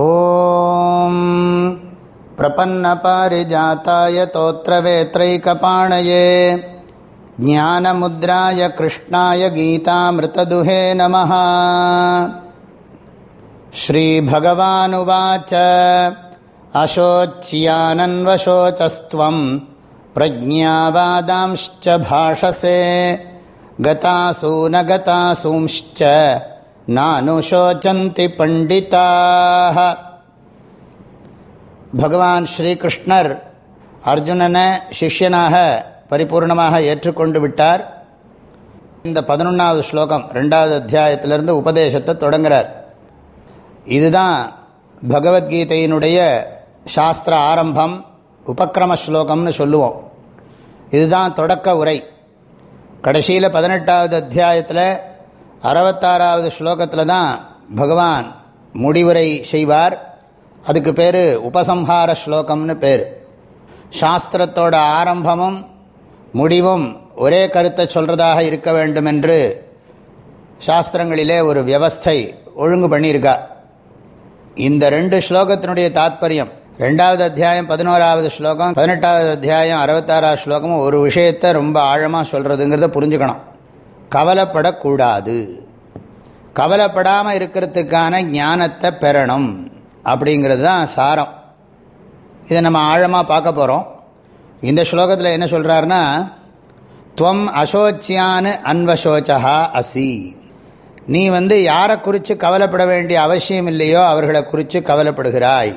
ॐ प्रपन्नपारिजाताय तोत्रवेत्रैकपाणये ज्ञानमुद्राय कृष्णाय गीतामृतदुहे नमः। श्रीभगवानुवाच अशोच्यानन्वशोचस्त्वं प्रज्ञावादांश्च भाषसे गतासु न गतासूंश्च நானுஷோச்சந்தி பண்டிதாக பகவான் ஸ்ரீகிருஷ்ணர் அர்ஜுனனை சிஷ்யனாக பரிபூர்ணமாக ஏற்றுக்கொண்டு விட்டார். இந்த பதினொன்றாவது ஸ்லோகம் ரெண்டாவது அத்தியாயத்திலிருந்து உபதேசத்தை தொடங்குகிறார் இதுதான் பகவத்கீதையினுடைய சாஸ்திர ஆரம்பம் உபக்கிரம ஸ்லோகம்னு சொல்லுவோம். இதுதான் தொடக்க உரை. கடைசியில் பதினெட்டாவது அத்தியாயத்தில் அறுபத்தாறாவது ஸ்லோகத்தில் தான் பகவான் முடிவுரை செய்வார். அதுக்கு பேர் உபசம்ஹார ஸ்லோகம்னு பேர். சாஸ்திரத்தோட ஆரம்பமும் முடிவும் ஒரே கருத்தை சொல்கிறதாக இருக்க வேண்டும் என்று சாஸ்திரங்களிலே ஒரு வியவஸ்தை ஒழுங்கு பண்ணியிருக்கா இந்த ரெண்டு ஸ்லோகத்தினுடைய தாத்பரியம் ரெண்டாவது அத்தியாயம் பதினோராவது ஸ்லோகம் பதினெட்டாவது அத்தியாயம் அறுபத்தாறாவது ஸ்லோகமும் ஒரு விஷயத்தை ரொம்ப ஆழமாக சொல்கிறதுங்கிறத புரிஞ்சுக்கணும். கவலைப்படக்கூடாது. கவலைப்படாமல் இருக்கிறதுக்கான ஞானத்தை பெறணும். அப்படிங்கிறது தான் சாரம். இதை நம்ம ஆழமாக பார்க்க போகிறோம் இந்த ஸ்லோகத்தில் என்ன சொல்கிறாருன்னா துவம் அசோச்சியானு அன்வசோச்சா அசி. நீ வந்து யாரை குறித்து கவலைப்பட வேண்டிய அவசியம் இல்லையோ அவர்களை குறித்து கவலைப்படுகிறாய்.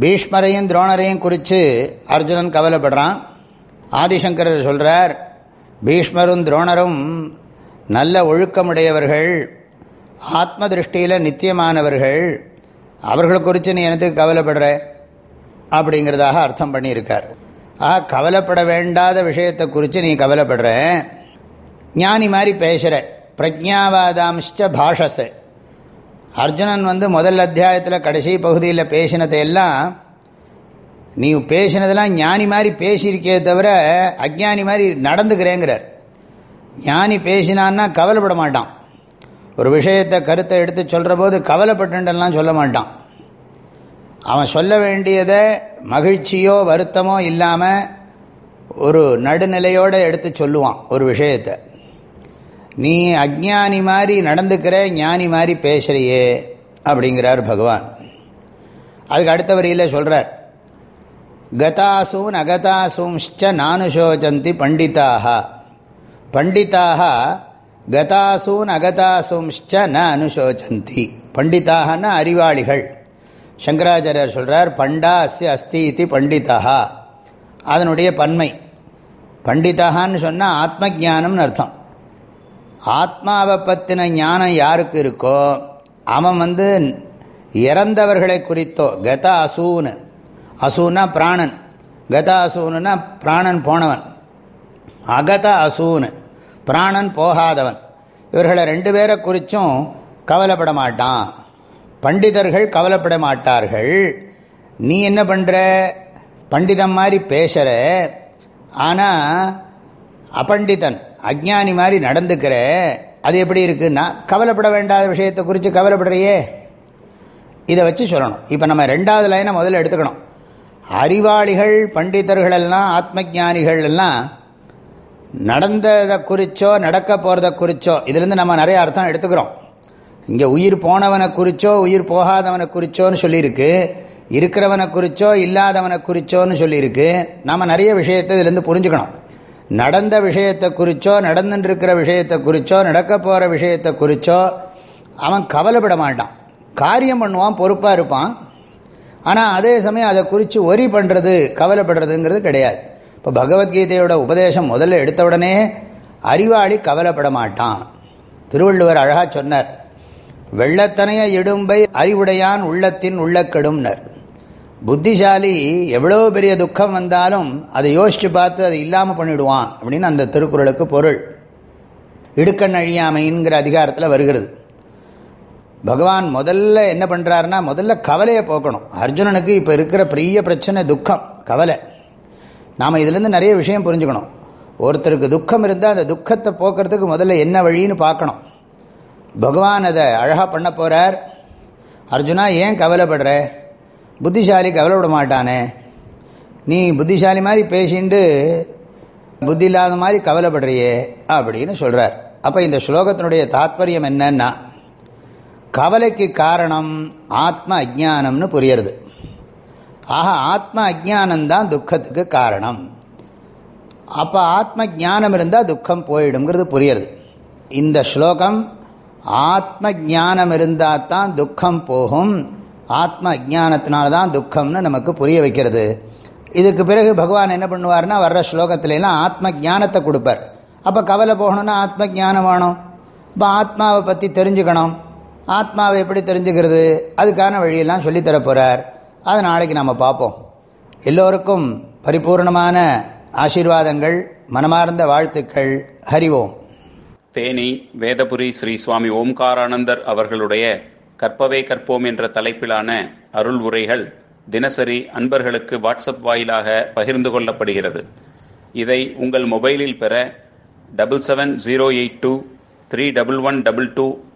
பீஷ்மரையும் துரோணரையும் குறித்து அர்ஜுனன் கவலைப்படுறான். ஆதிசங்கரர் சொல்கிறார் பீஷ்மரும் துரோணரும் நல்ல ஒழுக்கமுடையவர்கள் ஆத்ம திருஷ்டியில் நித்தியமானவர்கள் அவர்களை குறித்து நீ எனக்கு கவலைப்படுற? அப்படிங்கிறதாக அர்த்தம் பண்ணியிருக்கார். ஆ கவலைப்பட வேண்டாத விஷயத்தை குறித்து நீ கவலைப்படுற. ஞானி மாதிரி பேசுகிற பிரஜாவாதாம்ச்ச பாஷச. அர்ஜுனன் வந்து முதல் அத்தியாயத்தில் கடைசி பகுதியில் பேசினதையெல்லாம் நீ பேசினதெல்லாம் ஞானி மாதிரி பேசியிருக்கே தவிர அஜ்ஞானி மாதிரி நடந்துக்கிறேங்கிறார். ஞானி பேசினான்னா கவலைப்பட மாட்டான். ஒரு விஷயத்தை கருத்தை எடுத்து சொல்கிற போது கவலைப்பட்டுலாம் சொல்ல மாட்டான். அவன் சொல்ல வேண்டியதை மகிழ்ச்சியோ வருத்தமோ இல்லாமல் ஒரு நடுநிலையோடு எடுத்து சொல்லுவான் ஒரு விஷயத்தை. நீ அஜ்ஞானி மாதிரி நடந்துக்கிற ஞானி மாதிரி பேசுகிறியே அப்படிங்கிறார் பகவான். அதுக்கு அடுத்த வரியில் சொல்கிறார் கதாசூன் அகதாசூம்ச்ச நானுஷோச்சந்தி பண்டிதாக. பண்டிதாக கதாசூன் அகதாசூம்ச்ச ந அனுசோச்சந்தி பண்டிதாகனா அறிவாளிகள். சங்கராச்சாரியர் சொல்கிறார் பண்டா அஸ்ய அஸ்தி இது பண்டிதா. அதனுடைய பன்மை. பண்டிதான்னு சொன்னால் ஆத்ம ஜானம்னு அர்த்தம். ஆத்மாவை பற்றின ஞானம் யாருக்கு இருக்கோ அவன் வந்து இறந்தவர்களை குறித்தோ கத அசூன்னு அசூன்னா பிராணன். கத அசூனுன்னா பிராணன் போனவன். அகத அசூனு பிராணன் போகாதவன். இவர்களை ரெண்டு பேரை குறித்தும் கவலைப்பட மாட்டான். பண்டிதர்கள் கவலைப்பட மாட்டார்கள். நீ என்ன பண்ணுற பண்டிதம் மாதிரி பேசுகிற ஆனால் அப்பண்டிதன் அஜ்ஞானி மாதிரி நடந்துக்கிற. அது எப்படி இருக்குன்னா கவலைப்பட வேண்டாத விஷயத்தை குறித்து கவலைப்படுறியே. இதை வச்சு சொல்லணும். இப்போ நம்ம ரெண்டாவது லைனை முதல்ல எடுத்துக்கணும். அறிவாளிகள் பண்டிதர்கள் எல்லாம் ஆத்ம ஜானிகள் எல்லாம் நடந்ததை குறிச்சோ நடக்க போகிறத குறிச்சோ இதுலேருந்து நம்ம நிறைய அர்த்தம் எடுத்துக்கிறோம். இங்கே உயிர் போனவனை குறிச்சோ உயிர் போகாதவனை குறிச்சோன்னு சொல்லியிருக்கு. இருக்கிறவனை குறிச்சோ இல்லாதவனை குறிச்சோன்னு சொல்லியிருக்கு. நாம் நிறைய விஷயத்தை இதுலேருந்து புரிஞ்சுக்கணும். நடந்த விஷயத்தை குறிச்சோ நடந்துட்டுருக்கிற விஷயத்தை குறிச்சோ நடக்க போகிற விஷயத்தை குறிச்சோ அவன் கவலைப்பட மாட்டான். காரியம் பண்ணுவான் பொறுப்பாக இருப்பான். ஆனால் அதே சமயம் அதை குறித்து ஒரி பண்ணுறது கவலைப்படுறதுங்கிறது கிடையாது. இப்போ பகவத்கீதையோட உபதேசம் முதல்ல எடுத்த உடனே அறிவாளி கவலைப்பட மாட்டான். திருவள்ளுவர் அழகாக சொன்னார் வெள்ளத்தனைய இடும்பை அறிவுடையான் உள்ளத்தின் உள்ளக்கெடும்னர். புத்திசாலி எவ்வளோ பெரிய துக்கம் வந்தாலும் அதை யோசித்து பார்த்து அதை இல்லாமல் பண்ணிவிடுவான் அப்படின்னு அந்த திருக்குறளுக்கு பொருள். இடுக்கண் அழியாமைங்கிற அதிகாரத்தில் வருகிறது. பகவான் முதல்ல என்ன பண்ணுறாருன்னா முதல்ல கவலையை போக்கணும். அர்ஜுனனுக்கு இப்போ இருக்கிற பெரிய பிரச்சனை துக்கம் கவலை. நாம் இதுலேருந்து நிறைய விஷயம் புரிஞ்சுக்கணும். ஒருத்தருக்கு துக்கம் இருந்தால் அந்த துக்கத்தை போக்குறதுக்கு முதல்ல என்ன வழின்னு பார்க்கணும். பகவான் அதை அழகாக பண்ண போகிறார் அர்ஜுனா ஏன் கவலைப்படுற? புத்திசாலி கவலைப்பட மாட்டானே. நீ புத்திசாலி மாதிரி பேசிண்டு புத்தி இல்லாத மாதிரி கவலைப்படுறியே அப்படின்னு சொல்கிறார் அப்போ இந்த ஸ்லோகத்தினுடைய தாத்பரியம் என்னன்னா கவலைக்கு காரணம் ஆத்ம அஜானம்னு புரியறது. ஆக ஆத்ம அஜானந்தான் துக்கத்துக்கு காரணம். அப்போ ஆத்ம ஜானம் இருந்தால் துக்கம் போயிடுங்கிறது புரியறது. இந்த ஸ்லோகம் ஆத்ம ஜானம் இருந்தால் தான் துக்கம் போகும் ஆத்ம அஜானத்தினால தான் துக்கம்னு நமக்கு புரிய வைக்கிறது. இதுக்கு பிறகு பகவான் என்ன பண்ணுவார்னா வர்ற ஸ்லோகத்துலலாம் ஆத்ம ஜானத்தை கொடுப்பார். அப்போ கவலை போகணும்னா ஆத்ம ஜானம் வேணும். இப்போ ஆத்மாவை பற்றி தெரிஞ்சுக்கணும். ஆத்மாவை எப்படி தெரிஞ்சுக்கிறது? அதுக்கான வழியெல்லாம் சொல்லித்தரப்போகிறார் அதை நாளைக்கு நம்ம பார்ப்போம். எல்லோருக்கும் பரிபூர்ணமான ஆசீர்வாதங்கள் மனமார்ந்த வாழ்த்துக்கள். ஹரிவோம் தேனி வேதபுரி ஸ்ரீ சுவாமி ஓம்காரானந்தர் அவர்களுடைய கற்பவே கற்போம் என்ற தலைப்பிலான அருள் உரைகள் தினசரி அன்பர்களுக்கு வாட்ஸ்அப் வாயிலாக பகிர்ந்து கொள்ளப்படுகிறது. இதை உங்கள் மொபைலில் பெற double seven zero eight two three double one double two